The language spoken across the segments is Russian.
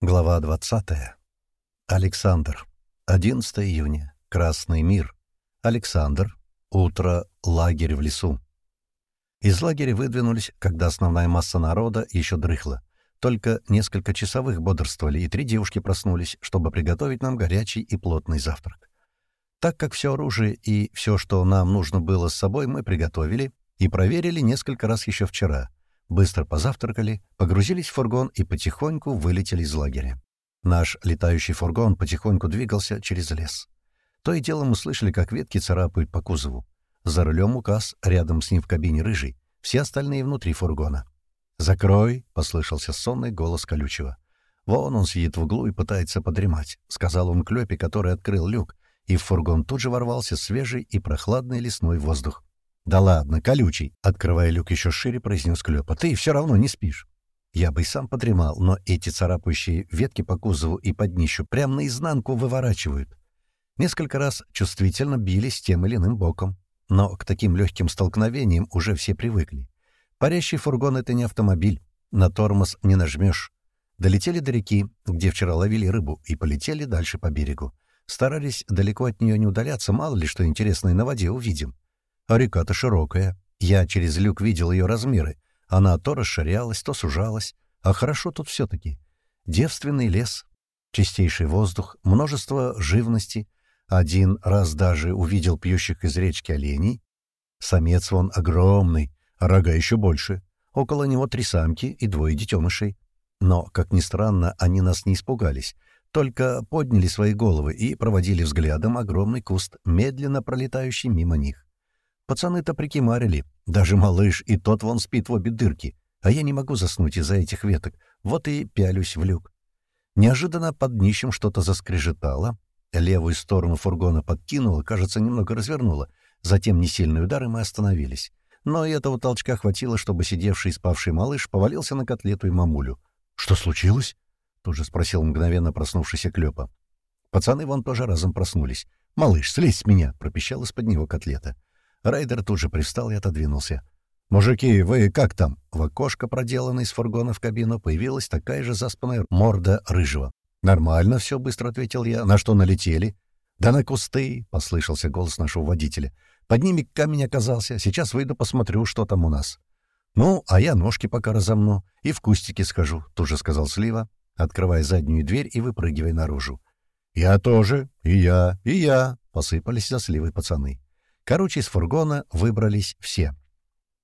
Глава 20. Александр. 11 июня. Красный мир. Александр. Утро. Лагерь в лесу. Из лагеря выдвинулись, когда основная масса народа еще дрыхла. Только несколько часовых бодрствовали, и три девушки проснулись, чтобы приготовить нам горячий и плотный завтрак. Так как все оружие и все, что нам нужно было с собой, мы приготовили и проверили несколько раз еще вчера — быстро позавтракали, погрузились в фургон и потихоньку вылетели из лагеря. Наш летающий фургон потихоньку двигался через лес. То и дело мы слышали, как ветки царапают по кузову. За рулем указ, рядом с ним в кабине рыжий, все остальные внутри фургона. «Закрой!» — послышался сонный голос колючего. «Вон он сидит в углу и пытается подремать», — сказал он Клёпе, который открыл люк, и в фургон тут же ворвался свежий и прохладный лесной воздух. «Да ладно, колючий!» — открывая люк еще шире, произнес Клёпа. «Ты все равно не спишь». Я бы и сам подремал, но эти царапающие ветки по кузову и под днищу прямо наизнанку выворачивают. Несколько раз чувствительно бились тем или иным боком. Но к таким легким столкновениям уже все привыкли. Парящий фургон — это не автомобиль. На тормоз не нажмешь. Долетели до реки, где вчера ловили рыбу, и полетели дальше по берегу. Старались далеко от нее не удаляться, мало ли что интересное на воде увидим. А река-то широкая. Я через люк видел ее размеры. Она то расширялась, то сужалась. А хорошо тут все-таки. Девственный лес, чистейший воздух, множество живности. Один раз даже увидел пьющих из речки оленей. Самец вон огромный, а рога еще больше. Около него три самки и двое детенышей. Но, как ни странно, они нас не испугались, только подняли свои головы и проводили взглядом огромный куст, медленно пролетающий мимо них. Пацаны-то прикимарили. Даже малыш, и тот вон спит в обе дырки. А я не могу заснуть из-за этих веток. Вот и пялюсь в люк. Неожиданно под днищем что-то заскрежетало. Левую сторону фургона подкинуло, кажется, немного развернуло. Затем несильный удар, и мы остановились. Но этого толчка хватило, чтобы сидевший и спавший малыш повалился на котлету и мамулю. «Что случилось?» — тут же спросил мгновенно проснувшийся Клёпа. Пацаны вон тоже разом проснулись. «Малыш, слезь с меня!» — пропищал из-под него котлета. Райдер тут же привстал и отодвинулся. «Мужики, вы как там?» В окошко, проделанное из фургона в кабину, появилась такая же заспанная морда рыжего. «Нормально все», — быстро ответил я. «На что налетели?» «Да на кусты», — послышался голос нашего водителя. «Под ними камень оказался. Сейчас выйду посмотрю, что там у нас». «Ну, а я ножки пока разомну и в кустики схожу», — тут же сказал Слива, открывая заднюю дверь и выпрыгивая наружу. «Я тоже, и я, и я», — посыпались за Сливой пацаны. Короче, из фургона выбрались все.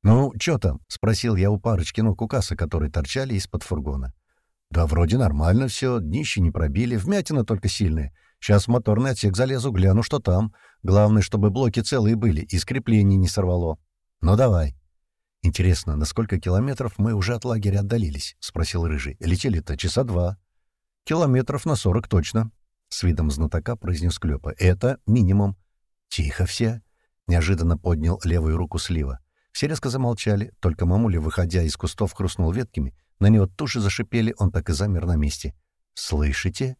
«Ну, чё там?» — спросил я у парочки ног у кассы, которые торчали из-под фургона. «Да вроде нормально все, днище не пробили, вмятина только сильная. Сейчас в моторный отсек залезу, гляну, что там. Главное, чтобы блоки целые были и скрепление не сорвало. Ну, давай». «Интересно, на сколько километров мы уже от лагеря отдалились?» — спросил Рыжий. «Летели-то часа два». «Километров на сорок точно», — с видом знатока произнес Клёпа. «Это минимум». «Тихо все», Неожиданно поднял левую руку слива. Все резко замолчали, только мамуля, выходя из кустов, хрустнул ветками. На него туши зашипели, он так и замер на месте. «Слышите?»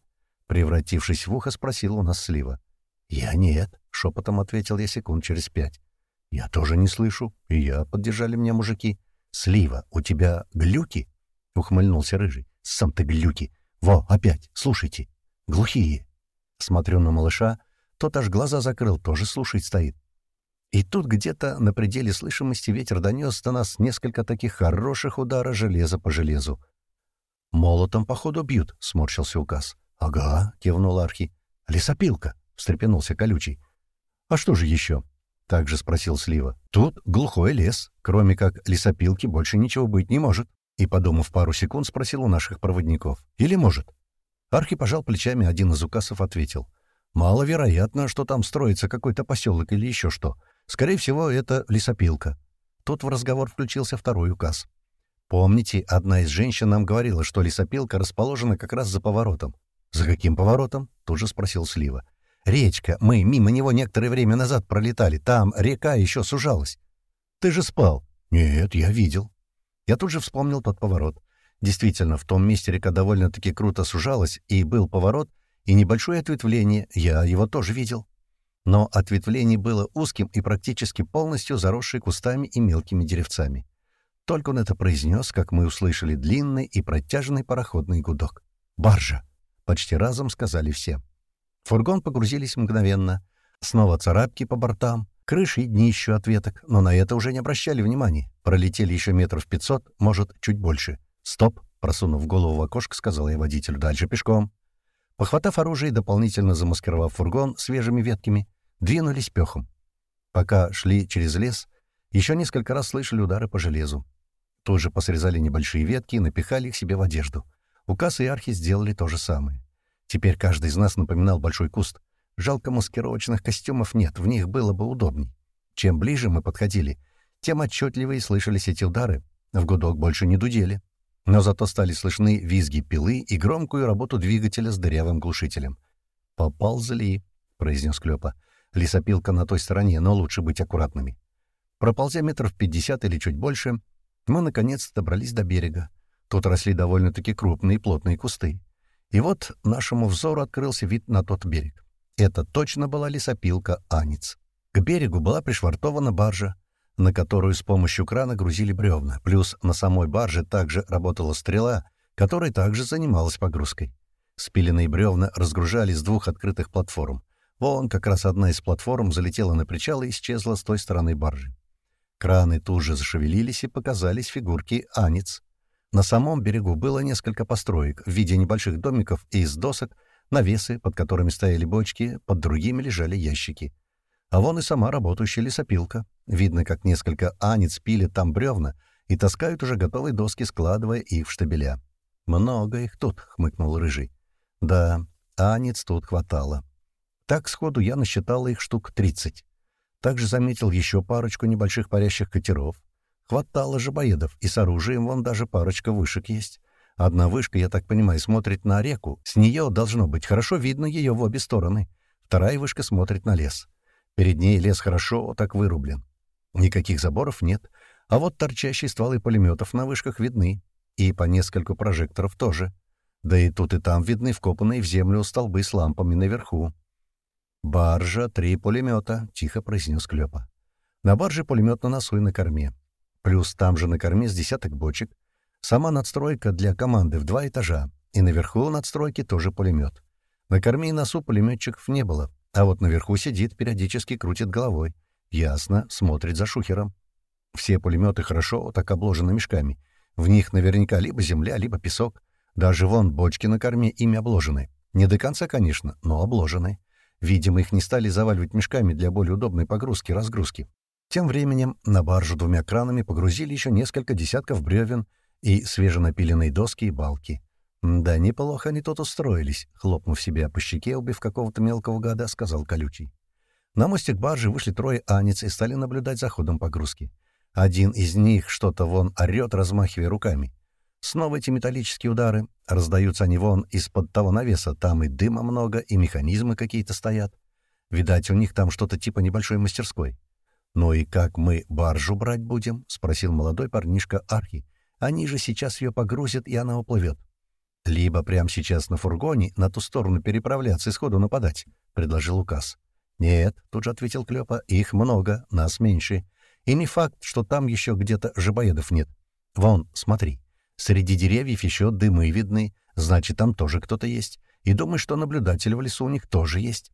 Превратившись в ухо, спросил у нас слива. «Я нет», — шепотом ответил я секунд через пять. «Я тоже не слышу. И я», — поддержали меня мужики. «Слива, у тебя глюки?» — ухмыльнулся рыжий. «Сам ты глюки! Во, опять, слушайте! Глухие!» Смотрю на малыша, тот аж глаза закрыл, тоже слушать стоит. И тут где-то на пределе слышимости ветер донес до нас несколько таких хороших удара железа по железу. «Молотом, походу, бьют», — сморщился указ. «Ага», — кивнул Архи. «Лесопилка», — встрепенулся колючий. «А что же еще?» — также спросил Слива. «Тут глухой лес. Кроме как лесопилки больше ничего быть не может». И, подумав пару секунд, спросил у наших проводников. «Или может?» Архи пожал плечами, один из указов ответил. «Маловероятно, что там строится какой-то поселок или еще что. Скорее всего, это лесопилка. Тут в разговор включился второй указ. Помните, одна из женщин нам говорила, что лесопилка расположена как раз за поворотом. «За каким поворотом?» — тут же спросил Слива. «Речка. Мы мимо него некоторое время назад пролетали. Там река еще сужалась». «Ты же спал». «Нет, я видел». Я тут же вспомнил тот поворот. Действительно, в том месте река довольно-таки круто сужалась, и был поворот, и небольшое ответвление, я его тоже видел но ответвление было узким и практически полностью заросшее кустами и мелкими деревцами. Только он это произнес, как мы услышали длинный и протяжный пароходный гудок. «Баржа!» — почти разом сказали все. Фургон погрузились мгновенно. Снова царапки по бортам, крыши и днищу от веток, но на это уже не обращали внимания. Пролетели еще метров пятьсот, может, чуть больше. «Стоп!» — просунув голову в окошко, сказал я водителю. «Дальше пешком». Похватав оружие и дополнительно замаскировав фургон свежими ветками, двинулись пехом. Пока шли через лес, еще несколько раз слышали удары по железу. Тут же посрезали небольшие ветки и напихали их себе в одежду. Указ и архи сделали то же самое. Теперь каждый из нас напоминал большой куст. Жалко маскировочных костюмов нет, в них было бы удобней. Чем ближе мы подходили, тем отчетливее слышались эти удары. В гудок больше не дудели. Но зато стали слышны визги пилы и громкую работу двигателя с дырявым глушителем. «Поползли», — произнес Клёпа. «Лесопилка на той стороне, но лучше быть аккуратными». Проползя метров пятьдесят или чуть больше, мы, наконец, добрались до берега. Тут росли довольно-таки крупные плотные кусты. И вот нашему взору открылся вид на тот берег. Это точно была лесопилка «Анец». К берегу была пришвартована баржа, на которую с помощью крана грузили бревна, плюс на самой барже также работала стрела, которая также занималась погрузкой. Спиленные бревна разгружали с двух открытых платформ. Вон как раз одна из платформ залетела на причал и исчезла с той стороны баржи. Краны тут же зашевелились и показались фигурки анец. На самом берегу было несколько построек в виде небольших домиков из досок, навесы, под которыми стояли бочки, под другими лежали ящики. А вон и сама работающая лесопилка. Видно, как несколько анец пилят там бревна и таскают уже готовые доски, складывая их в штабеля. «Много их тут», — хмыкнул Рыжий. «Да, анец тут хватало. Так сходу я насчитал их штук тридцать. Также заметил еще парочку небольших парящих катеров. Хватало же боедов, и с оружием вон даже парочка вышек есть. Одна вышка, я так понимаю, смотрит на реку. С нее должно быть хорошо видно ее в обе стороны. Вторая вышка смотрит на лес. Перед ней лес хорошо так вырублен. Никаких заборов нет, а вот торчащие стволы пулеметов на вышках видны. И по нескольку прожекторов тоже. Да и тут и там видны вкопанные в землю столбы с лампами наверху. «Баржа, три пулемета», — тихо произнес Клёпа. На барже пулемет на носу и на корме. Плюс там же на корме с десяток бочек. Сама надстройка для команды в два этажа. И наверху надстройки тоже пулемет. На корме и носу пулеметчиков не было. А вот наверху сидит, периодически крутит головой. Ясно, смотрит за шухером. Все пулеметы хорошо так обложены мешками. В них наверняка либо земля, либо песок. Даже вон бочки на корме ими обложены. Не до конца, конечно, но обложены. Видимо, их не стали заваливать мешками для более удобной погрузки и разгрузки. Тем временем на баржу двумя кранами погрузили еще несколько десятков бревен и свеженапиленные доски и балки. «Да неплохо они тут устроились», — хлопнув себе по щеке, убив какого-то мелкого гада, сказал колючий. На мостик баржи вышли трое анец и стали наблюдать за ходом погрузки. Один из них что-то вон орёт, размахивая руками. Снова эти металлические удары. Раздаются они вон из-под того навеса. Там и дыма много, и механизмы какие-то стоят. Видать, у них там что-то типа небольшой мастерской. «Ну и как мы баржу брать будем?» — спросил молодой парнишка Архи. «Они же сейчас ее погрузят, и она уплывет». «Либо прямо сейчас на фургоне на ту сторону переправляться и сходу нападать», — предложил указ. «Нет», — тут же ответил Клёпа, — «их много, нас меньше. И не факт, что там еще где-то жабоедов нет. Вон, смотри, Среди деревьев еще дымы видны, значит, там тоже кто-то есть. И думаю, что наблюдатель в лесу у них тоже есть.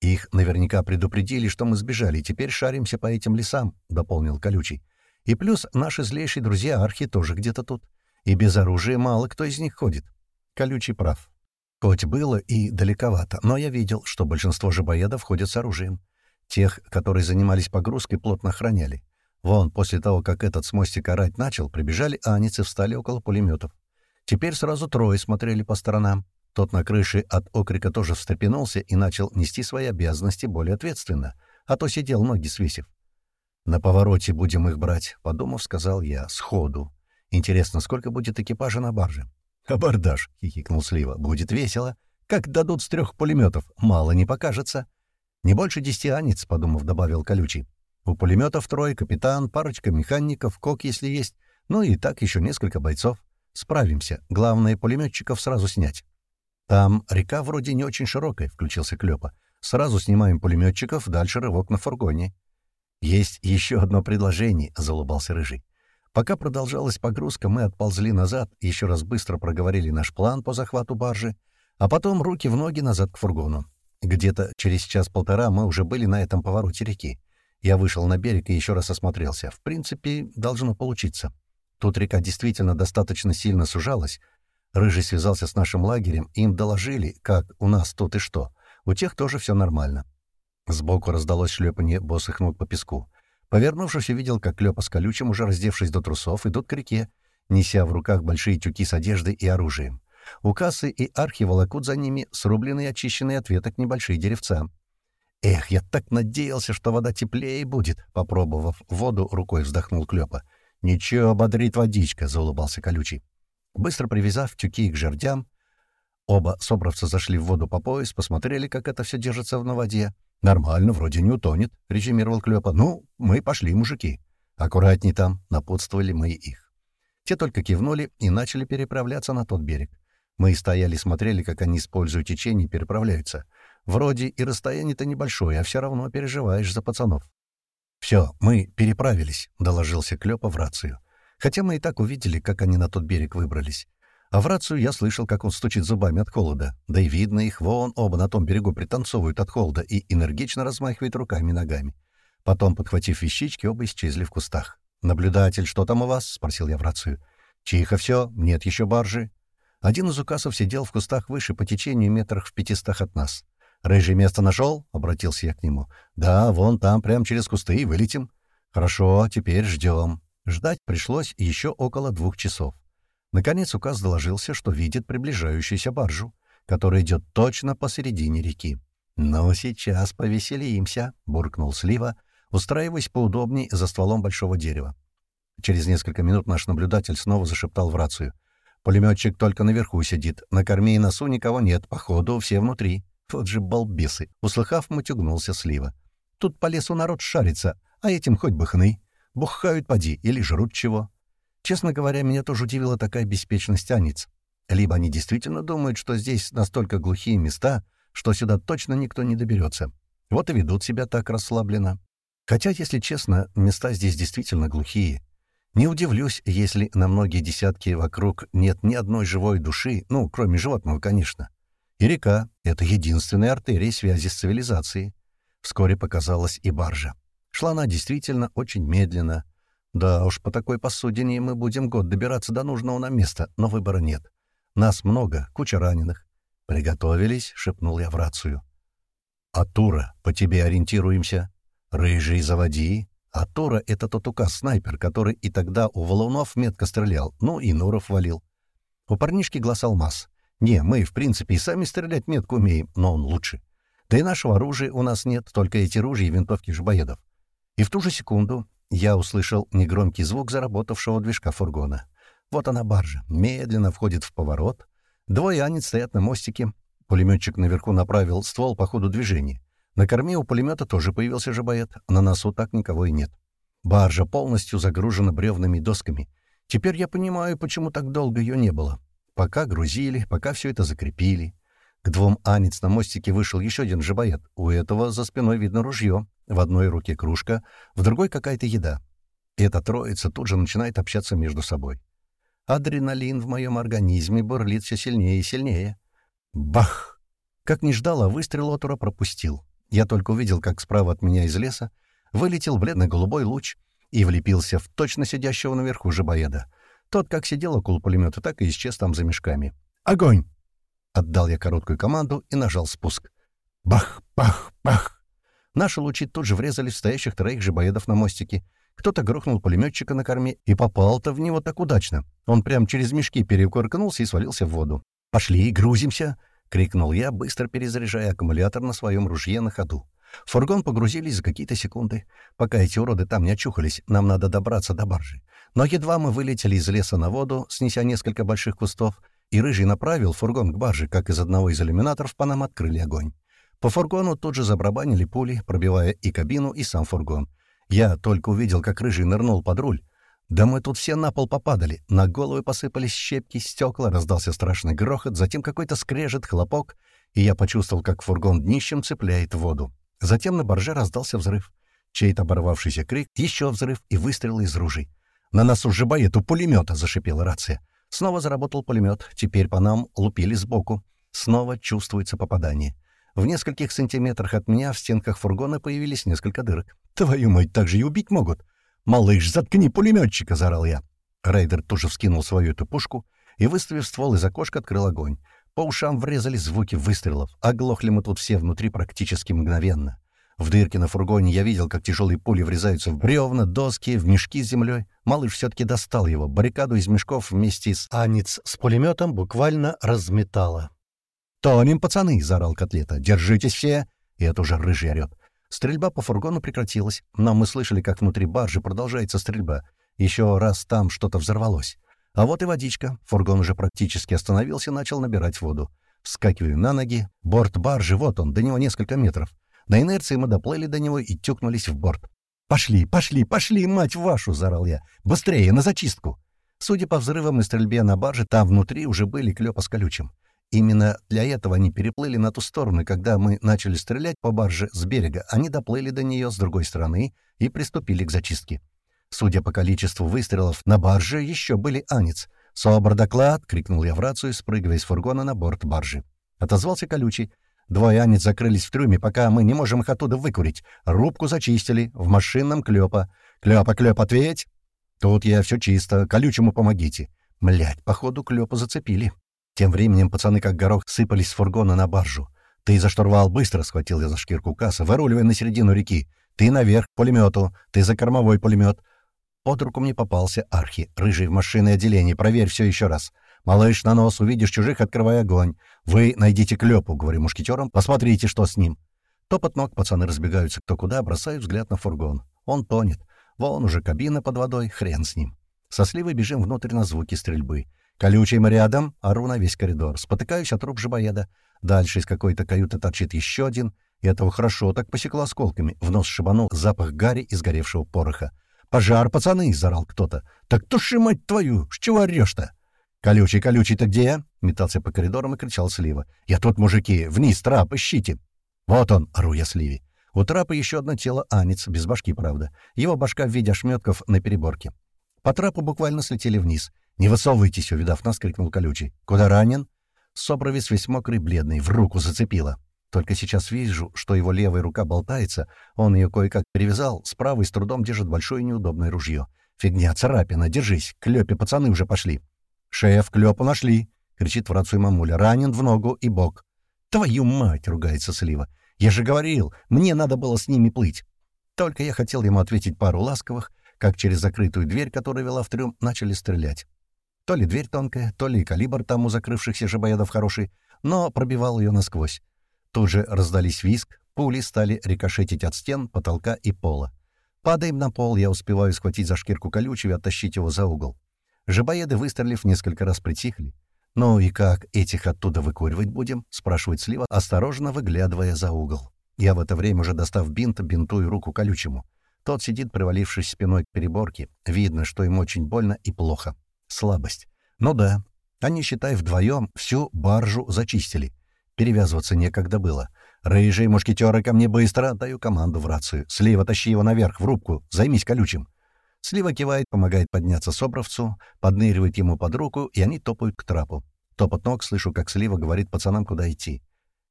Их наверняка предупредили, что мы сбежали, теперь шаримся по этим лесам», — дополнил Колючий. «И плюс наши злейшие друзья Архи тоже где-то тут. И без оружия мало кто из них ходит». Колючий прав. Хоть было и далековато, но я видел, что большинство жабоедов ходят с оружием. Тех, которые занимались погрузкой, плотно охраняли. Вон, после того, как этот с мостика орать начал, прибежали анец и встали около пулеметов. Теперь сразу трое смотрели по сторонам. Тот на крыше от окрика тоже встрепенулся и начал нести свои обязанности более ответственно, а то сидел ноги свесив. «На повороте будем их брать», — подумав, сказал я, — «сходу. Интересно, сколько будет экипажа на барже?» «Абордаж», — хихикнул Слива, — «будет весело. Как дадут с трех пулеметов, мало не покажется». «Не больше десяти анец», — подумав, добавил Колючий. У пулеметов трое, капитан, парочка механиков, кок, если есть, ну и так еще несколько бойцов. Справимся. Главное, пулеметчиков сразу снять. Там река вроде не очень широкая, — включился Клёпа. Сразу снимаем пулеметчиков, дальше рывок на фургоне. Есть еще одно предложение, — залыбался Рыжий. Пока продолжалась погрузка, мы отползли назад, еще раз быстро проговорили наш план по захвату баржи, а потом руки в ноги назад к фургону. Где-то через час-полтора мы уже были на этом повороте реки. Я вышел на берег и еще раз осмотрелся. В принципе, должно получиться. Тут река действительно достаточно сильно сужалась. Рыжий связался с нашим лагерем, им доложили, как у нас тут и что. У тех тоже все нормально. Сбоку раздалось шлепанье босых ног по песку. Повернувшись, увидел, как Лёпа с Колючим, уже раздевшись до трусов, идут к реке, неся в руках большие тюки с одеждой и оружием. У кассы и архи волокут за ними срубленные очищенные от веток небольшие деревца. «Эх, я так надеялся, что вода теплее будет!» Попробовав воду, рукой вздохнул Клёпа. «Ничего, ободрит водичка!» — заулыбался Колючий. Быстро привязав тюки к жердям, оба собравца зашли в воду по пояс, посмотрели, как это все держится на воде. «Нормально, вроде не утонет», — резюмировал Клёпа. «Ну, мы пошли, мужики». «Аккуратней там», — напутствовали мы их. Те только кивнули и начали переправляться на тот берег. Мы стояли смотрели, как они, используя течение, переправляются. Вроде и расстояние-то небольшое, а все равно переживаешь за пацанов. «Все, мы переправились», — доложился Клёпа в рацию. Хотя мы и так увидели, как они на тот берег выбрались. А в рацию я слышал, как он стучит зубами от холода. Да и видно их, вон оба на том берегу пританцовывают от холода и энергично размахивают руками и ногами. Потом, подхватив вещички, оба исчезли в кустах. «Наблюдатель, что там у вас?» — спросил я в рацию. «Тихо все, нет еще баржи». Один из указов сидел в кустах выше по течению метрах в пятистах от нас. «Рыжий место нашел?» — обратился я к нему. «Да, вон там, прямо через кусты, и вылетим». «Хорошо, теперь ждем». Ждать пришлось еще около двух часов. Наконец указ доложился, что видит приближающуюся баржу, которая идет точно посередине реки. «Ну, сейчас повеселимся», — буркнул Слива, устраиваясь поудобней за стволом большого дерева. Через несколько минут наш наблюдатель снова зашептал в рацию. «Пулеметчик только наверху сидит. На корме и носу никого нет. Походу, все внутри. Вот же балбесы!» Услыхав, матюгнулся Слива. «Тут по лесу народ шарится, а этим хоть бы хны. Бухают поди или жрут чего. Честно говоря, меня тоже удивила такая беспечность Аниц. Либо они действительно думают, что здесь настолько глухие места, что сюда точно никто не доберется. Вот и ведут себя так расслабленно. Хотя, если честно, места здесь действительно глухие. Не удивлюсь, если на многие десятки вокруг нет ни одной живой души, ну, кроме животного, конечно. И река — это единственная артерия связи с цивилизацией. Вскоре показалась и баржа. Шла она действительно очень медленно, да уж, по такой посудине мы будем год добираться до нужного нам места, но выбора нет. Нас много, куча раненых. «Приготовились», — шепнул я в рацию. «Атура, по тебе ориентируемся. Рыжий, заводи. Атура — это тот указ-снайпер, который и тогда у валунов метко стрелял, ну и Нуров валил. У парнишки глаз алмаз. Не, мы, в принципе, и сами стрелять метко умеем, но он лучше. Да и нашего оружия у нас нет, только эти ружья и винтовки жабоедов. И в ту же секунду я услышал негромкий звук заработавшего движка фургона. Вот она баржа, медленно входит в поворот. Двое анец стоят на мостике. Пулеметчик наверху направил ствол по ходу движения. На корме у пулемета тоже появился жабоед, на носу так никого и нет. Баржа полностью загружена бревнами досками. Теперь я понимаю, почему так долго ее не было. Пока грузили, пока все это закрепили. К двум анец на мостике вышел еще один жабоед. У этого за спиной видно ружье. В одной руке кружка, в другой какая-то еда. Эта троица тут же начинает общаться между собой. Адреналин в моем организме бурлит все сильнее и сильнее. Бах! Как не ждал, а выстрел Отура пропустил. Я только увидел, как справа от меня из леса вылетел бледно-голубой луч и влепился в точно сидящего наверху жабоеда. Тот как сидел около пулемета, так и исчез там за мешками. «Огонь!» Отдал я короткую команду и нажал спуск. Бах! Бах! Бах! Наши лучи тут же врезались в стоящих троих жабоедов на мостике. Кто-то грохнул пулеметчика на корме, и попал-то в него так удачно. Он прям через мешки перекоркнулся и свалился в воду. «Пошли, грузимся!» — крикнул я, быстро перезаряжая аккумулятор на своем ружье на ходу. В фургон погрузились за какие-то секунды. Пока эти уроды там не очухались, нам надо добраться до баржи. Но едва мы вылетели из леса на воду, снеся несколько больших кустов, и Рыжий направил фургон к барже, как из одного из иллюминаторов по нам открыли огонь. По фургону тут же забрабанили пули, пробивая и кабину, и сам фургон. Я только увидел, как Рыжий нырнул под руль. Да мы тут все на пол попадали. На головы посыпались щепки, стекла, раздался страшный грохот, затем какой-то скрежет, хлопок, и я почувствовал, как фургон днищем цепляет воду. Затем на борже раздался взрыв. Чей-то оборвавшийся крик, еще взрыв и выстрелы из ружей. На нас уже боет у пулемета!» — зашипела рация. Снова заработал пулемет. Теперь по нам лупили сбоку. Снова чувствуется попадание. В нескольких сантиметрах от меня в стенках фургона появились несколько дырок. «Твою мать, так же и убить могут!» «Малыш, заткни пулеметчика!» — заорал я. Рейдер тоже вскинул свою эту пушку и, выставив ствол из окошка, открыл огонь. По ушам врезались звуки выстрелов. Оглохли мы тут все внутри практически мгновенно. В дырке на фургоне я видел, как тяжелые пули врезаются в бревна, доски, в мешки с землей. Малыш все-таки достал его. Баррикаду из мешков вместе с анец с пулеметом буквально разметало. «Тонем, пацаны!» — заорал котлета. «Держитесь все!» И это уже рыжий орёт. Стрельба по фургону прекратилась, но мы слышали, как внутри баржи продолжается стрельба. Еще раз там что-то взорвалось. А вот и водичка. Фургон уже практически остановился начал набирать воду. Вскакиваю на ноги. Борт баржи, вот он, до него несколько метров. На инерции мы доплыли до него и тюкнулись в борт. «Пошли, пошли, пошли, мать вашу!» — заорал я. «Быстрее, на зачистку!» Судя по взрывам и стрельбе на барже, там внутри уже были клёпа с колючим. Именно для этого они переплыли на ту сторону, когда мы начали стрелять по барже с берега, они доплыли до нее с другой стороны и приступили к зачистке. Судя по количеству выстрелов, на барже еще были анец. «Собр доклад!» — крикнул я в рацию, спрыгивая с фургона на борт баржи. Отозвался колючий. Двое анец закрылись в трюме, пока мы не можем их оттуда выкурить. Рубку зачистили, в машинном клёпа. «Клёпа, клёп, ответь!» «Тут я все чисто, колючему помогите». Млять, походу, клёпа зацепили. Тем временем пацаны как горох сыпались с фургона на баржу. «Ты за штурвал быстро!» — схватил я за шкирку касса, выруливая на середину реки. «Ты наверх к пулемету! Ты за кормовой пулемет! Под руку мне попался Архи, рыжий в машинное отделение. Проверь все еще раз. «Малыш, на нос, увидишь чужих, открывай огонь. Вы найдите Клёпу», — говорю мушкетерам, — «посмотрите, что с ним». Топот ног, пацаны разбегаются кто куда, бросают взгляд на фургон. Он тонет. Вон уже кабина под водой, хрен с ним. Со сливой бежим внутрь на звуки стрельбы. Колючий мы рядом, ору на весь коридор. Спотыкаюсь от труп жабоеда. Дальше из какой-то каюты торчит еще один. И этого хорошо так посекло осколками. В нос шибанул запах гари и сгоревшего пороха. «Пожар, пацаны!» — заорал кто-то. «Так туши, мать твою! С чего орёшь-то?» «Колючий, колючий-то где?» — метался по коридорам и кричал Слива. «Я тут, мужики! Вниз, трап, ищите!» «Вот он!» — ору я Сливе. У трапа еще одно тело Анец, без башки, правда. Его башка в виде ошметков на переборке. По трапу буквально слетели вниз. «Не высовывайтесь!» — увидав нас, крикнул колючий. «Куда ранен?» Собровец весь мокрый, бледный, в руку зацепило. Только сейчас вижу, что его левая рука болтается, он ее кое-как перевязал, с правой с трудом держит большое неудобное ружье. «Фигня, царапина, держись, клёпе пацаны уже пошли». «Шеф, клёпу нашли!» — кричит в рацию мамуля. «Ранен в ногу и бок». «Твою мать!» — ругается Слива. «Я же говорил, мне надо было с ними плыть». Только я хотел ему ответить пару ласковых, как через закрытую дверь, которая вела в трюм, начали стрелять. То ли дверь тонкая, то ли калибр там у закрывшихся жабоедов хороший, но пробивал ее насквозь. Тут же раздались виск, пули стали рикошетить от стен, потолка и пола. Падаем на пол, я успеваю схватить за шкирку колючего и оттащить его за угол. Жабоеды, выстрелив, несколько раз притихли. «Ну и как, этих оттуда выкуривать будем?» — спрашивает Слива, осторожно выглядывая за угол. Я в это время, уже достав бинт, бинтую руку колючему. Тот сидит, привалившись спиной к переборке. Видно, что ему очень больно и плохо. Слабость. Ну да, они, считай, вдвоем всю баржу зачистили. Перевязываться некогда было. «Рыжий, мушкетеры, ко мне быстро!» Даю команду в рацию. «Слива, тащи его наверх, в рубку. Займись колючим». Слива кивает, помогает подняться Собровцу, подныривает ему под руку, и они топают к трапу. Топот ног, слышу, как Слива говорит пацанам, куда идти.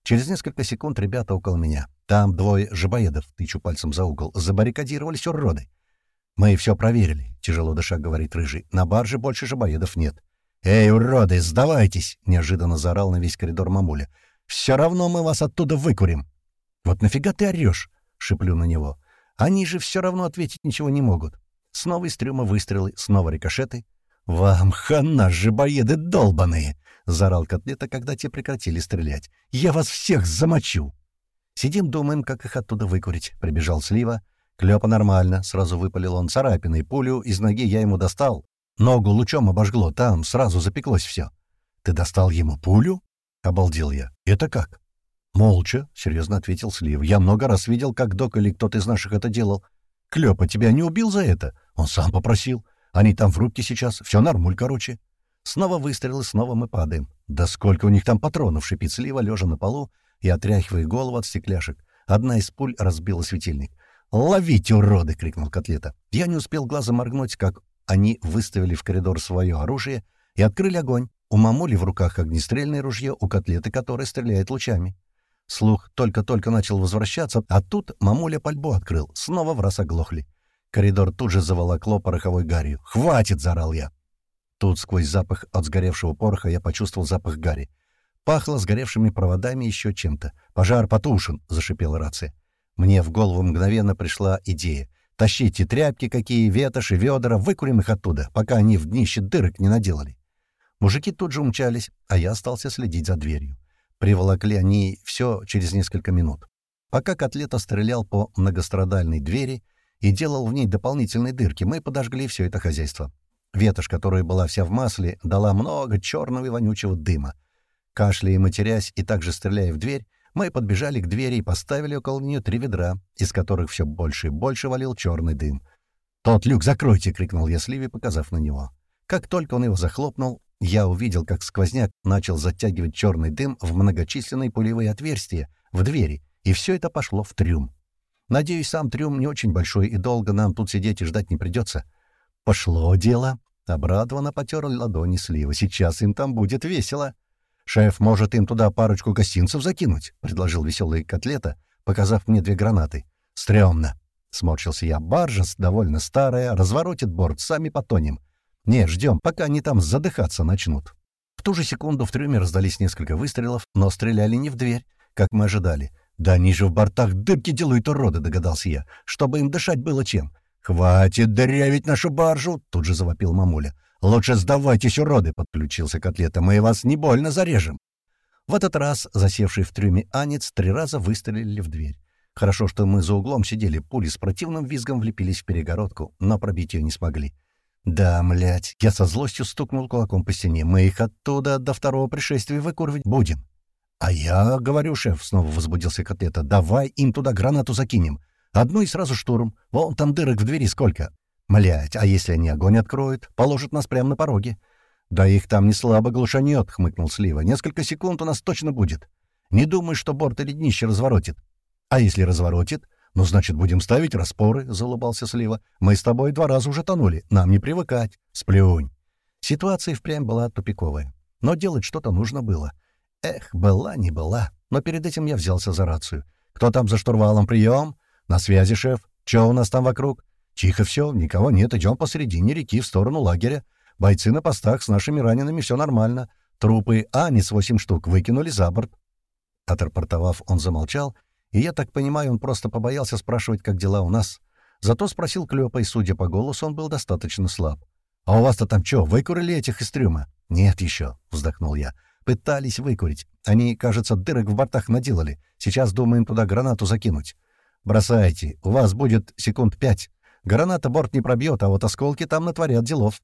Через несколько секунд ребята около меня. Там двое жабоедов, тычу пальцем за угол, забаррикадировались уроды. «Мы все проверили», — тяжело дыша говорит Рыжий. «На барже больше жабоедов нет». «Эй, уроды, сдавайтесь!» — неожиданно заорал на весь коридор мамуля. Все равно мы вас оттуда выкурим. Вот нафига ты орешь? Шиплю на него. Они же все равно ответить ничего не могут. Снова из трюма выстрелы, снова рикошеты. «Вам хана, жабоеды долбаные!» — заорал котлета, когда те прекратили стрелять. «Я вас всех замочу!» Сидим, думаем, как их оттуда выкурить. Прибежал Слива. Клёпа нормально, сразу выпалил он царапиной. Пулю из ноги я ему достал. Ногу лучом обожгло, там сразу запеклось все. «Ты достал ему пулю?» — обалдел я. «Это как?» «Молча», — серьезно ответил Слив. «Я много раз видел, как док или кто-то из наших это делал. Клёпа тебя не убил за это? Он сам попросил. Они там в рубке сейчас. Все нормуль, короче». Снова выстрелы, снова мы падаем. «Да сколько у них там патронов!» — шипит Слива, лежа на полу и отряхивая голову от стекляшек. Одна из пуль разбила светильник. «Ловите, уроды!» — крикнул Котлета. Я не успел глазом моргнуть, как они выставили в коридор свое оружие и открыли огонь. У мамули в руках огнестрельное ружье, у котлеты которое стреляет лучами. Слух только-только начал возвращаться, а тут мамуля пальбу открыл. Снова в раз оглохли. Коридор тут же заволокло пороховой гарью. «Хватит!» — заорал я. Тут сквозь запах от сгоревшего пороха я почувствовал запах гари. Пахло сгоревшими проводами еще чем-то. «Пожар потушен!» — зашипела рация. Мне в голову мгновенно пришла идея. «Тащите тряпки какие, ветоши, ведра, выкурим их оттуда, пока они в днище дырок не наделали». Мужики тут же умчались, а я остался следить за дверью. Приволокли они все через несколько минут. Пока котлета стрелял по многострадальной двери и делал в ней дополнительные дырки, мы подожгли все это хозяйство. Ветошь, которая была вся в масле, дала много черного и вонючего дыма. Кашляя и матерясь, и также стреляя в дверь, мы подбежали к двери и поставили около нее три ведра, из которых все больше и больше валил черный дым. «Тот люк закройте!» — крикнул я Сливе, показав на него. Как только он его захлопнул, я увидел, как сквозняк начал затягивать черный дым в многочисленные пулевые отверстия в двери, и все это пошло в трюм. Надеюсь, сам трюм не очень большой, и долго нам тут сидеть и ждать не придется. «Пошло дело!» — обрадованно потер ладони Слива. «Сейчас им там будет весело!» «Шеф может им туда парочку гостинцев закинуть», — предложил веселый котлета, показав мне две гранаты. «Стремно!» — сморщился я. «Баржа довольно старая, разворотит борт, сами потонем. Не, ждем, пока они там задыхаться начнут». В ту же секунду в трюме раздались несколько выстрелов, но стреляли не в дверь, как мы ожидали. «Да они же в бортах дырки делают уроды», — догадался я, «чтобы им дышать было чем». «Хватит дырявить нашу баржу!» — тут же завопил мамуля. «Лучше сдавайтесь, уроды!» — подключился котлета. «Мы вас не больно зарежем!» В этот раз засевший в трюме Анец три раза выстрелили в дверь. Хорошо, что мы за углом сидели, пули с противным визгом влепились в перегородку, но пробить ее не смогли. «Да, млять!» — я со злостью стукнул кулаком по стене. «Мы их оттуда до второго пришествия выкурвать будем!» «А я, говорю, шеф!» — снова возбудился котлета. «Давай им туда гранату закинем. Одну и сразу штурм. Вон там дырок в двери сколько. Млять, а если они огонь откроют? Положат нас прямо на пороге. Да их там не слабо глушанет, хмыкнул Слива. Несколько секунд у нас точно будет. Не думай, что борт или днище разворотит. А если разворотит? Ну, значит, будем ставить распоры, заулыбался Слива. Мы с тобой два раза уже тонули. Нам не привыкать. Сплюнь. Ситуация впрямь была тупиковая. Но делать что-то нужно было. Эх, была не была. Но перед этим я взялся за рацию. «Кто там за штурвалом? Прием!» «На связи, шеф. Чё у нас там вокруг?» «Тихо все, никого нет, идем посередине реки в сторону лагеря. Бойцы на постах, с нашими ранеными все нормально. Трупы Анис восемь штук выкинули за борт». Отрапортовав, он замолчал, и я так понимаю, он просто побоялся спрашивать, как дела у нас. Зато спросил Клёпа, и, судя по голосу, он был достаточно слаб. «А у вас-то там чё, выкурили этих из трюма?» «Нет еще», — вздохнул я. «Пытались выкурить. Они, кажется, дырок в бортах наделали. Сейчас думаем туда гранату закинуть». «Бросайте. У вас будет секунд пять. Граната борт не пробьет, а вот осколки там натворят делов.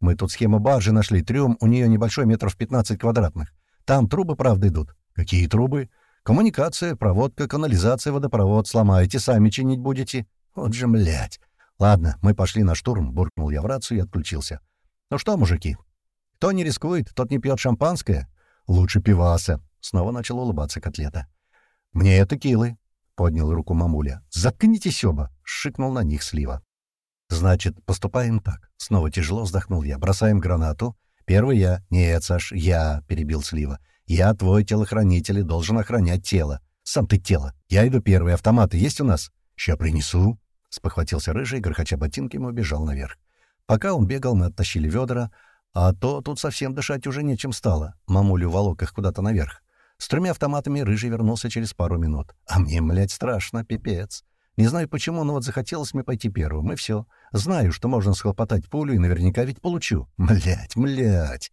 Мы тут схему баржи нашли, трюм, у нее небольшой метров 15 квадратных. Там трубы, правда, идут. Какие трубы? Коммуникация, проводка, канализация, водопровод. Сломаете, сами чинить будете. Вот же, млять. Ладно, мы пошли на штурм, буркнул я в рацию и отключился. Ну что, мужики, кто не рискует, тот не пьет шампанское. Лучше пиваса. Снова начал улыбаться котлета. Мне это килы, поднял руку мамуля. «Заткнитесь оба!» — шикнул на них слива. «Значит, поступаем так». Снова тяжело вздохнул я. «Бросаем гранату. Первый я». «Нет, Саш, я», — перебил слива. «Я, твой телохранитель, и должен охранять тело. Сам ты тело. Я иду первый. Автоматы есть у нас?» «Ща принесу», — спохватился рыжий, грохоча ботинками, убежал наверх. Пока он бегал, мы оттащили ведра, а то тут совсем дышать уже нечем стало. Мамулю волок их куда-то наверх. С тремя автоматами Рыжий вернулся через пару минут. А мне, млядь, страшно, пипец. Не знаю почему, но вот захотелось мне пойти первым, и все. Знаю, что можно схлопотать пулю, и наверняка ведь получу. Млять, млять.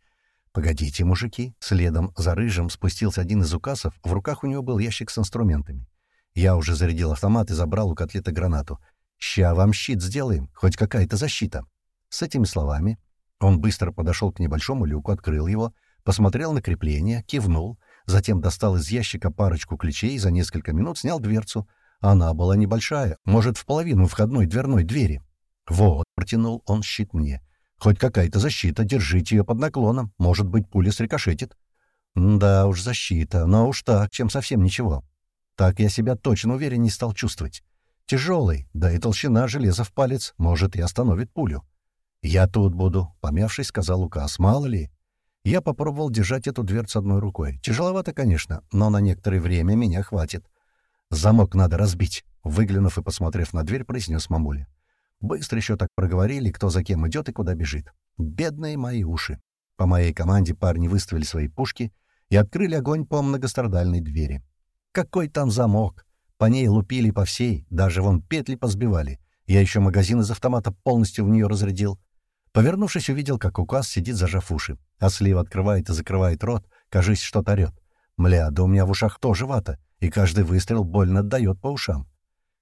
Погодите, мужики. Следом за Рыжим спустился один из указов, в руках у него был ящик с инструментами. Я уже зарядил автомат и забрал у котлета гранату. «Ща вам щит сделаем, хоть какая-то защита». С этими словами он быстро подошел к небольшому люку, открыл его, посмотрел на крепление, кивнул, Затем достал из ящика парочку ключей и за несколько минут снял дверцу. Она была небольшая, может, в половину входной дверной двери. «Вот», — протянул он щит мне. «Хоть какая-то защита, держите ее под наклоном. Может быть, пуля срикошетит». «Да уж, защита, но уж так, чем совсем ничего». Так я себя точно уверенней стал чувствовать. Тяжелый, да и толщина железа в палец, может, и остановит пулю. «Я тут буду», — помявшись, сказал Лукас. «Мало ли». Я попробовал держать эту дверцу одной рукой. Тяжеловато, конечно, но на некоторое время меня хватит. «Замок надо разбить», — выглянув и посмотрев на дверь, произнес мамуля. Быстро еще так проговорили, кто за кем идет и куда бежит. Бедные мои уши. По моей команде парни выставили свои пушки и открыли огонь по многострадальной двери. Какой там замок? По ней лупили по всей, даже вон петли позбивали. Я еще магазин из автомата полностью в нее разрядил. Повернувшись, увидел, как указ сидит, зажав уши. А слива открывает и закрывает рот, кажись, что-то орёт. Мля, да у меня в ушах тоже вата, и каждый выстрел больно отдает по ушам.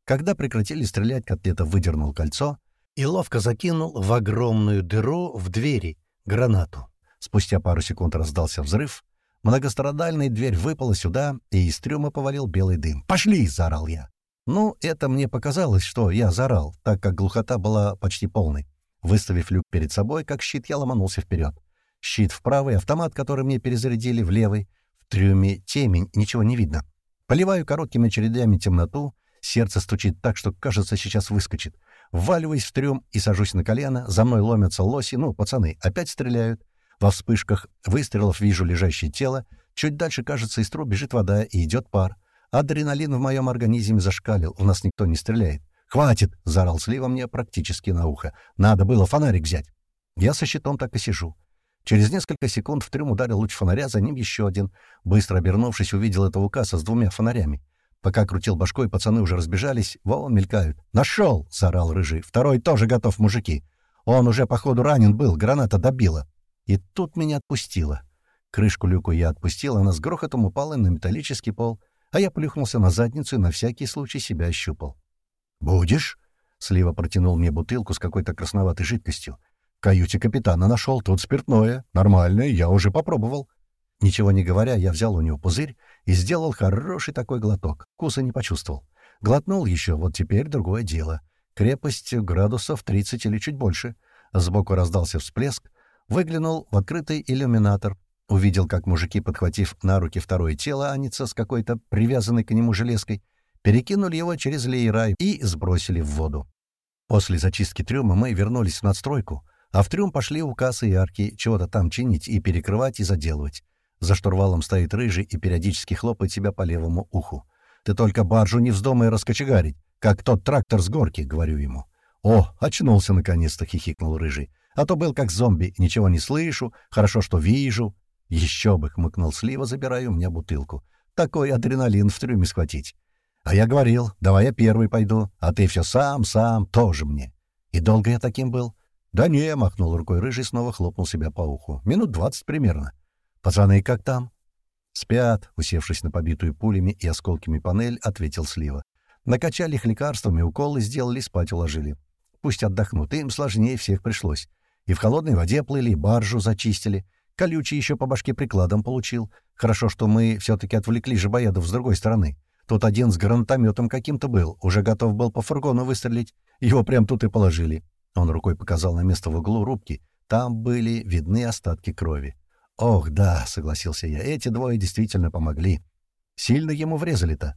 Когда прекратили стрелять, котлета выдернул кольцо и ловко закинул в огромную дыру в двери гранату. Спустя пару секунд раздался взрыв. Многострадальная дверь выпала сюда, и из трюма повалил белый дым. «Пошли!» — заорал я. Ну, это мне показалось, что я заорал, так как глухота была почти полной. Выставив люк перед собой, как щит, я ломанулся вперед. Щит в правый, автомат, который мне перезарядили, в левый. В трюме темень, ничего не видно. Поливаю короткими очередями темноту, сердце стучит так, что, кажется, сейчас выскочит. Вваливаюсь в трюм и сажусь на колено, за мной ломятся лоси, ну, пацаны, опять стреляют. Во вспышках выстрелов вижу лежащее тело, чуть дальше, кажется, из труб бежит вода и идет пар. Адреналин в моем организме зашкалил, у нас никто не стреляет. «Хватит!» — заорал Слива мне практически на ухо. «Надо было фонарик взять!» Я со щитом так и сижу. Через несколько секунд в трюм ударил луч фонаря, за ним еще один. Быстро обернувшись, увидел этого укаса с двумя фонарями. Пока крутил башкой, пацаны уже разбежались. Вон мелькают. «Нашел!» — заорал Рыжий. «Второй тоже готов, мужики. Он уже, походу, ранен был, граната добила». И тут меня отпустило. Крышку люку я отпустил, она с грохотом упала на металлический пол, а я плюхнулся на задницу и на всякий случай себя ощупал. «Будешь?» — Слива протянул мне бутылку с какой-то красноватой жидкостью. «В каюте капитана нашел, тут спиртное. Нормальное, я уже попробовал». Ничего не говоря, я взял у него пузырь и сделал хороший такой глоток. Вкуса не почувствовал. Глотнул еще, вот теперь другое дело. Крепость градусов 30 или чуть больше. Сбоку раздался всплеск. Выглянул в открытый иллюминатор. Увидел, как мужики, подхватив на руки второе тело Аница с какой-то привязанной к нему железкой, перекинули его через леера и сбросили в воду. После зачистки трюма мы вернулись в надстройку, а в трюм пошли укасы и арки чего-то там чинить и перекрывать и заделывать. За штурвалом стоит рыжий и периодически хлопает себя по левому уху. «Ты только баржу не вздумай раскочегарить, как тот трактор с горки», — говорю ему. «О, очнулся наконец-то», — хихикнул рыжий. «А то был как зомби, ничего не слышу, хорошо, что вижу». «Еще бы», — хмыкнул Слива, забирая у меня бутылку. «Такой адреналин в трюме схватить». «А я говорил, давай я первый пойду, а ты все сам, сам, тоже мне». «И долго я таким был?» «Да не», — махнул рукой рыжий, снова хлопнул себя по уху. «Минут двадцать примерно». «Пацаны, как там?» «Спят», — усевшись на побитую пулями и осколками панель, ответил Слива. «Накачали их лекарствами, уколы сделали, спать уложили. Пусть отдохнут, им сложнее всех пришлось. И в холодной воде плыли, баржу зачистили. Колючий еще по башке прикладом получил. Хорошо, что мы все-таки отвлекли жабоядов с другой стороны. Тут один с гранатометом каким-то был, уже готов был по фургону выстрелить. Его прям тут и положили». Он рукой показал на место в углу рубки. Там были видны остатки крови. «Ох, да», — согласился я, — «эти двое действительно помогли. Сильно ему врезали-то.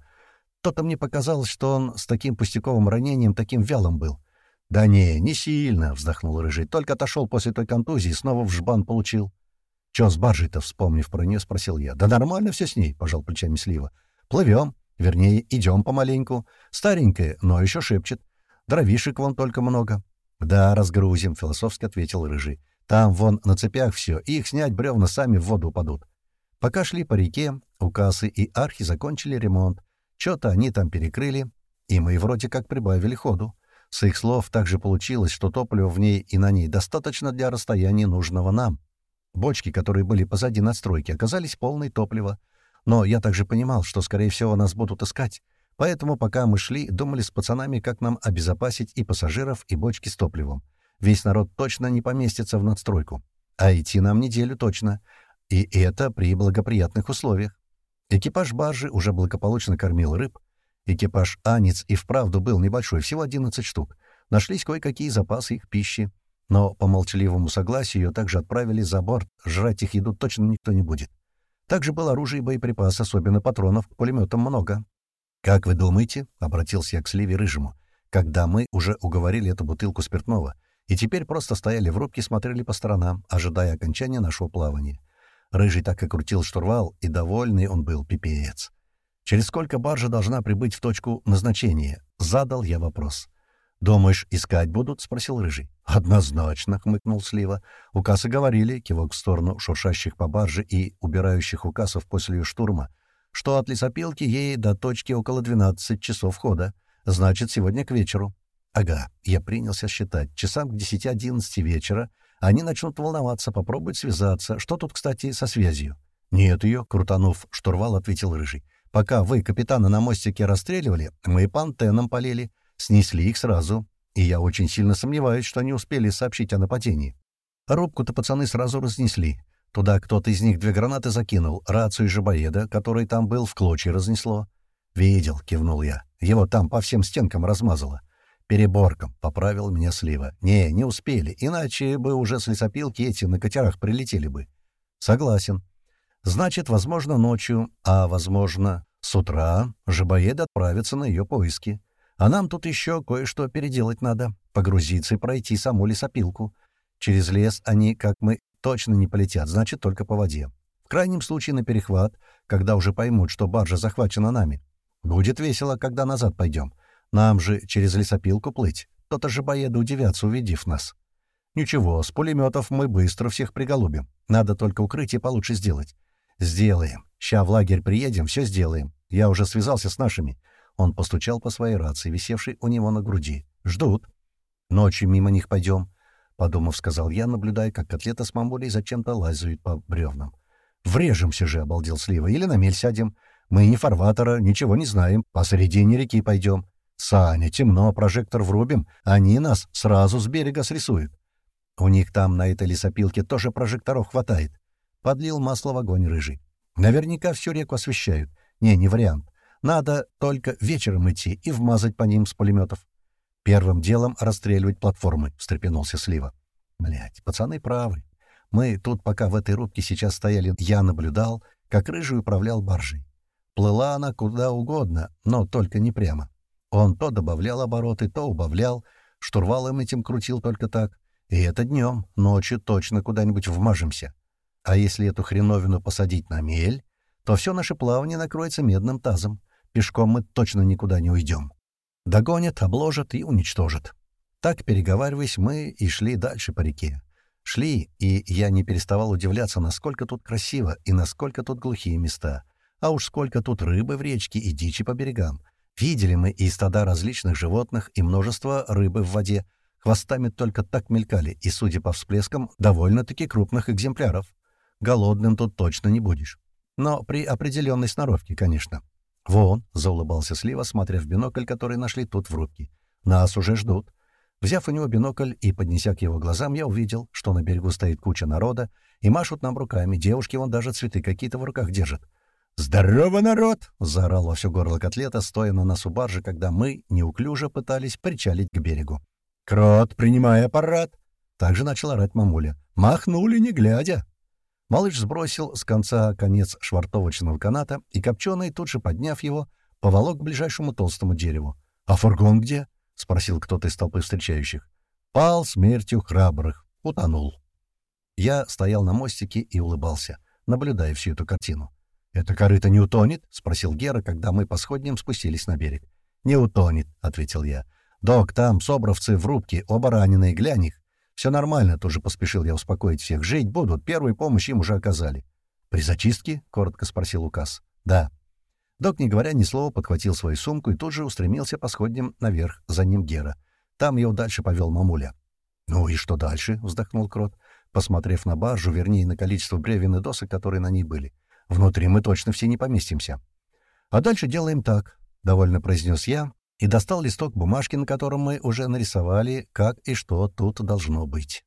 То-то мне показалось, что он с таким пустяковым ранением таким вялым был». «Да не, не сильно», — вздохнул Рыжий, — «только отошел после той контузии и снова в жбан получил». «Чё с баржей-то?» — вспомнив про нее, спросил я. «Да нормально все с ней», — пожал плечами Слива. «Плывем. Вернее, идем помаленьку. Старенькая, но еще шепчет. Дровишек вон только много». «Да, разгрузим», — философски ответил Рыжий. Там вон на цепях все, и их снять бревна сами в воду упадут. Пока шли по реке, Укасы и Архи закончили ремонт. Что-то они там перекрыли, и мы вроде как прибавили ходу. С их слов также получилось, что топлива в ней и на ней достаточно для расстояния нужного нам. Бочки, которые были позади надстройки, оказались полной топлива. Но я также понимал, что, скорее всего, нас будут искать. Поэтому, пока мы шли, думали с пацанами, как нам обезопасить и пассажиров, и бочки с топливом. Весь народ точно не поместится в надстройку. А идти нам неделю точно. И это при благоприятных условиях. Экипаж баржи уже благополучно кормил рыб. Экипаж «Анец» и вправду был небольшой, всего 11 штук. Нашлись кое-какие запасы их пищи. Но по молчаливому согласию ее также отправили за борт. Жрать их еду точно никто не будет. Также было оружие и боеприпас, особенно патронов к пулеметам много. «Как вы думаете?» — обратился я к Сливе Рыжему, когда мы уже уговорили эту бутылку спиртного — и теперь просто стояли в рубке и смотрели по сторонам, ожидая окончания нашего плавания. Рыжий так и крутил штурвал, и довольный он был, пипец. «Через сколько баржа должна прибыть в точку назначения?» — задал я вопрос. «Думаешь, искать будут?» — спросил Рыжий. «Однозначно», — хмыкнул Слива. «Укасы говорили», — кивок в сторону шуршащих по барже и убирающих укасов после штурма, что от лесопилки ей до точки около 12 часов хода. Значит, сегодня к вечеру. Ага, я принялся считать. Часам к 10-11 вечера они начнут волноваться, попробуют связаться. Что тут, кстати, со связью? Нет ее, крутанув штурвал, ответил Рыжий. Пока вы капитана на мостике расстреливали, мы по антеннам полили. Снесли их сразу. И я очень сильно сомневаюсь, что они успели сообщить о нападении. Рубку-то пацаны сразу разнесли. Туда кто-то из них две гранаты закинул, рацию жабоеда, который там был, в клочья разнесло. «Видел», — кивнул я. «Его там по всем стенкам размазало. «Переборком», — поправил меня Слива. «Не, не успели, иначе бы уже с лесопилки эти на катерах прилетели бы». «Согласен. Значит, возможно, ночью, а, возможно, с утра жабоед отправится на ее поиски. А нам тут еще кое-что переделать надо, погрузиться и пройти саму лесопилку. Через лес они, как мы, точно не полетят, значит, только по воде. В крайнем случае на перехват, когда уже поймут, что баржа захвачена нами. Будет весело, когда назад пойдем. Нам же через лесопилку плыть. То-то же боеды удивятся, увидев нас. Ничего, с пулеметов мы быстро всех приголубим. Надо только укрытие получше сделать. Сделаем. Ща в лагерь приедем, все сделаем. Я уже связался с нашими. Он постучал по своей рации, висевшей у него на груди. Ждут. Ночью мимо них пойдем. Подумав, сказал я, наблюдая, как котлета с мамулей зачем-то лазают по бревнам. «Врежемся же!» — обалдел Слива. «Или на мель сядем. Мы не фарватера, ничего не знаем. Посередине реки пойдем. «Саня, темно, прожектор врубим, они нас сразу с берега срисуют. У них там на этой лесопилке тоже прожекторов хватает». Подлил масло в огонь рыжий. «Наверняка всю реку освещают. Не, не вариант. Надо только вечером идти и вмазать по ним с пулеметов. Первым делом расстреливать платформы», — встрепенулся Слива. Блять, пацаны правы. Мы тут, пока в этой рубке сейчас стояли, я наблюдал, как рыжий управлял баржей. Плыла она куда угодно, но только не прямо. Он то добавлял обороты, то убавлял, штурвалом этим крутил только так. И это днем, ночью точно куда-нибудь вмажемся. А если эту хреновину посадить на мель, то все наше плавание накроется медным тазом. Пешком мы точно никуда не уйдем. Догонят, обложат и уничтожат. Так, переговариваясь, мы и шли дальше по реке. Шли, и я не переставал удивляться, насколько тут красиво и насколько тут глухие места. А уж сколько тут рыбы в речке и дичи по берегам. Видели мы и стада различных животных, и множество рыбы в воде. Хвостами только так мелькали, и, судя по всплескам, довольно-таки крупных экземпляров. Голодным тут точно не будешь. Но при определенной сноровке, конечно. «Вон», — заулыбался Слива, смотря в бинокль, который нашли тут в рубке. «Нас уже ждут». Взяв у него бинокль и поднеся к его глазам, я увидел, что на берегу стоит куча народа, и машут нам руками. Девушки вон даже цветы какие-то в руках держат. «Здорово, народ!» — заорал во все горло котлета, стоя на носу баржи, когда мы неуклюже пытались причалить к берегу. «Крот, принимай аппарат!» Также начал орать мамуля. «Махнули, не глядя!» Малыш сбросил с конца конец швартовочного каната, и Копченый, тут же подняв его, поволок к ближайшему толстому дереву. «А фургон где?» — спросил кто-то из толпы встречающих. «Пал смертью храбрых. Утонул». Я стоял на мостике и улыбался, наблюдая всю эту картину. «Это корыто не утонет?» — спросил Гера, когда мы по сходням спустились на берег. «Не утонет», — ответил я. «Док, там собровцы в рубке, оба раненые, глянь их. Все нормально», — тоже поспешил я успокоить всех. «Жить будут, первую помощь им уже оказали». «При зачистке?» — коротко спросил указ. «Да». Док, не говоря ни слова, подхватил свою сумку и тут же устремился по сходням наверх, за ним Гера. Там его дальше повел мамуля. «Ну и что дальше?» — вздохнул Крот, посмотрев на баржу, вернее, на количество бревен и досок, которые на ней были. Внутри мы точно все не поместимся. А дальше делаем так, — довольно произнес я и достал листок бумажки, на котором мы уже нарисовали, как и что тут должно быть.